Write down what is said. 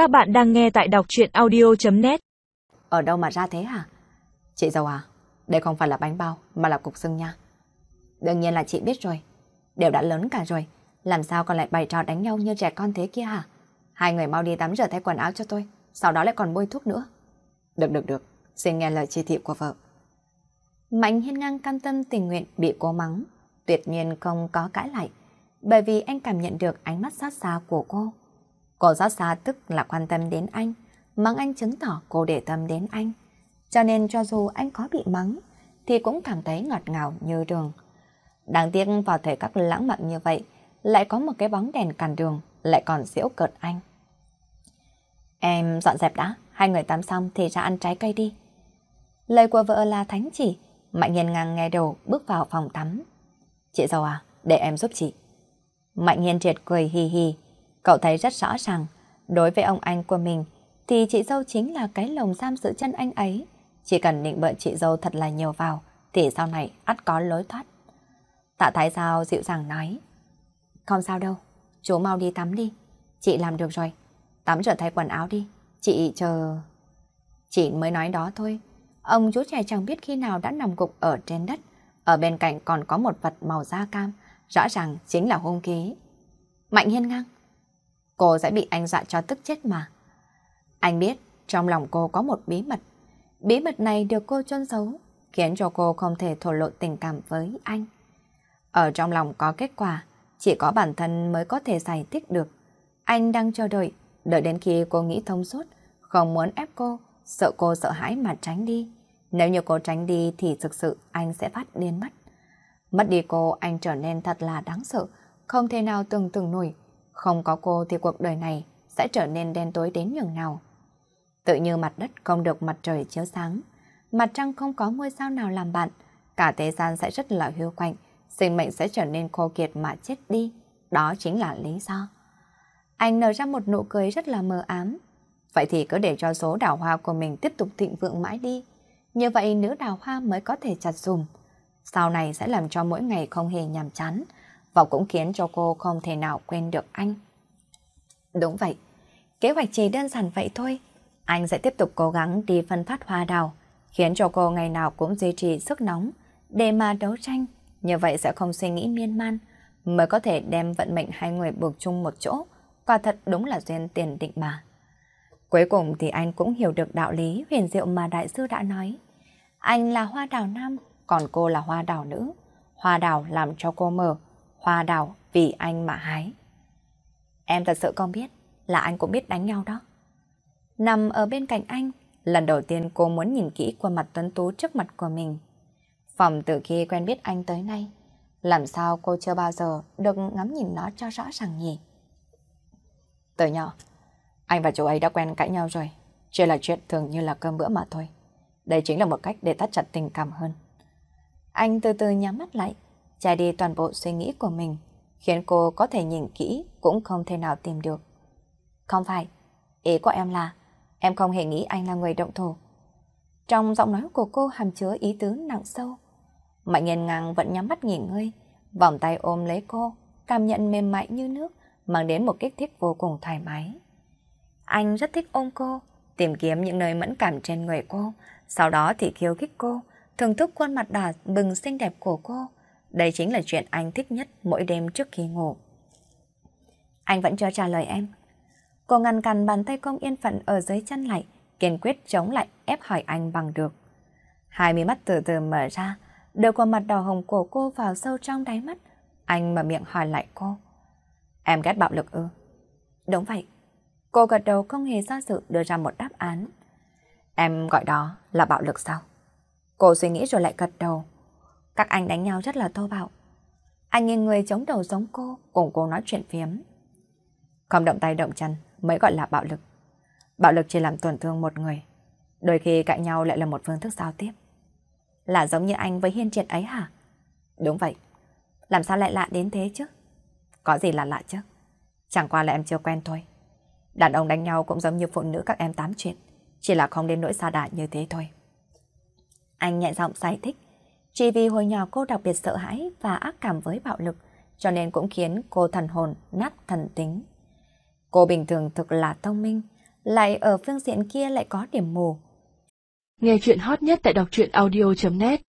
Các bạn đang nghe tại đọc chuyện audio.net Ở đâu mà ra thế hả? Chị dâu à, đây không phải là bánh bao mà là cục xương nha. Đương nhiên là chị biết rồi. Đều đã lớn cả rồi. Làm sao còn lại bày trò đánh nhau như trẻ con thế kia hả? Hai người mau đi tắm rửa thay quần áo cho tôi. Sau đó lại còn bôi thuốc nữa. Được được được. Xin nghe lời chỉ thị của vợ. Mạnh hiên ngang cam tâm tình nguyện bị cố mắng. Tuyệt nhiên không có cãi lại. Bởi vì anh cảm nhận được ánh mắt xót xa của cô. Cô xót xa tức là quan tâm đến anh. Mắng anh chứng tỏ cô để tâm đến anh. Cho nên cho dù anh có bị mắng, thì cũng cảm thấy ngọt ngào như đường. Đáng tiếc vào thời các lãng mạn như vậy, lại có một cái bóng đèn cản đường, lại còn diễu cợt anh. Em dọn dẹp đã, hai người tắm xong thì ra ăn trái cây đi. Lời của vợ là thánh chỉ, Mạnh Hiền ngang nghe đầu bước vào phòng tắm. Chị dâu à, để em giúp chị. Mạnh Hiền triệt cười hì hì, cậu thấy rất rõ ràng, đối với ông anh của mình thì chị dâu chính là cái lồng giam giữ chân anh ấy. Chỉ cần định bợ chị dâu thật là nhiều vào thì sau này ắt có lối thoát. Tạ Thái Giao dịu dàng nói Không sao đâu, chú mau đi tắm đi. Chị làm được rồi. Tắm rửa thay quần áo đi. Chị chờ... Chị mới nói đó thôi. Ông chú trẻ chẳng biết khi nào đã nằm gục ở trên đất. Ở bên cạnh còn có một vật màu da cam. Rõ ràng chính là hung khí. Mạnh hiên ngang. Cô sẽ bị anh dọa cho tức chết mà. Anh biết trong lòng cô có một bí mật. Bí mật này được cô chôn giấu, khiến cho cô không thể thổ lộ tình cảm với anh. Ở trong lòng có kết quả, chỉ có bản thân mới có thể giải thích được. Anh đang chờ đợi, đợi đến khi cô nghĩ thông suốt, không muốn ép cô, sợ cô sợ hãi mà tránh đi. Nếu như cô tránh đi thì thực sự anh sẽ phát điên mất. Mất đi cô anh trở nên thật là đáng sợ, không thể nào tưởng tượng nổi. Không có cô thì cuộc đời này sẽ trở nên đen tối đến nhường nào. Tự như mặt đất không được mặt trời chiếu sáng, mặt trăng không có ngôi sao nào làm bạn, cả thế gian sẽ rất là hưu quạnh, sinh mệnh sẽ trở nên khô kiệt mà chết đi. Đó chính là lý do. Anh nở ra một nụ cười rất là mờ ám. Vậy thì cứ để cho số đào hoa của mình tiếp tục thịnh vượng mãi đi. Như vậy nữ đào hoa mới có thể chặt dùm. Sau này sẽ làm cho mỗi ngày không hề nhàm chán, và cũng khiến cho cô không thể nào quên được anh. Đúng vậy, kế hoạch chỉ đơn giản vậy thôi. Anh sẽ tiếp tục cố gắng đi phân phát hoa đào, khiến cho cô ngày nào cũng duy trì sức nóng, để mà đấu tranh. Như vậy sẽ không suy nghĩ miên man, mới có thể đem vận mệnh hai người buộc chung một chỗ. Quả thật đúng là duyên tiền định mà. Cuối cùng thì anh cũng hiểu được đạo lý huyền diệu mà đại sư đã nói. Anh là hoa đào nam, còn cô là hoa đào nữ. Hoa đào làm cho cô mở, hoa đào vì anh mà hái. Em thật sự không biết là anh cũng biết đánh nhau đó. Nằm ở bên cạnh anh, lần đầu tiên cô muốn nhìn kỹ khuôn mặt tuấn tú trước mặt của mình. Phòng từ khi quen biết anh tới nay, làm sao cô chưa bao giờ được ngắm nhìn nó cho rõ ràng nhỉ? Từ nhỏ, anh và chú ấy đã quen cãi nhau rồi. Chỉ là chuyện thường như là cơm bữa mà thôi. Đây chính là một cách để tắt chặt tình cảm hơn. Anh từ từ nhắm mắt lại, che đi toàn bộ suy nghĩ của mình, khiến cô có thể nhìn kỹ cũng không thể nào tìm được. Không phải, ý của em là em không hề nghĩ anh là người động thổ. Trong giọng nói của cô hàm chứa ý tứ nặng sâu. Mạnh nghiền ngang vẫn nhắm mắt nghỉ ngơi, vòng tay ôm lấy cô, cảm nhận mềm mại như nước, mang đến một kích thích vô cùng thoải mái. Anh rất thích ôm cô, tìm kiếm những nơi mẫn cảm trên người cô, sau đó thì khiêu khích cô, thưởng thức khuôn mặt đỏ bừng xinh đẹp của cô. Đây chính là chuyện anh thích nhất mỗi đêm trước khi ngủ. Anh vẫn chưa trả lời em. Cô ngăn cằn bàn tay công yên phận ở dưới chân lại, kiên quyết chống lại ép hỏi anh bằng được. Hai mí mắt từ từ mở ra, đưa khuôn mặt đỏ hồng của cô vào sâu trong đáy mắt. Anh mở miệng hỏi lại cô. Em ghét bạo lực ư? Đúng vậy. Cô gật đầu không hề do dự đưa ra một đáp án. Em gọi đó là bạo lực sao? Cô suy nghĩ rồi lại gật đầu. Các anh đánh nhau rất là thô bạo. Anh nhìn người chống đầu giống cô, cùng cô nói chuyện phiếm. Không động tay động chân mới gọi là bạo lực. Bạo lực chỉ làm tổn thương một người. Đôi khi cãi nhau lại là một phương thức giao tiếp. Là giống như anh với hiên triệt ấy hả? Đúng vậy. Làm sao lại lạ đến thế chứ? Có gì là lạ chứ? Chẳng qua là em chưa quen thôi. Đàn ông đánh nhau cũng giống như phụ nữ các em tám chuyện. Chỉ là không đến nỗi xa đà như thế thôi. Anh nhẹ giọng giải thích. Chỉ vì hồi nhỏ cô đặc biệt sợ hãi và ác cảm với bạo lực, cho nên cũng khiến cô thần hồn nát thần tính. Cô bình thường thực là thông minh, lại ở phương diện kia lại có điểm mù. Nghe chuyện hot nhất tại đọc truyện audio.net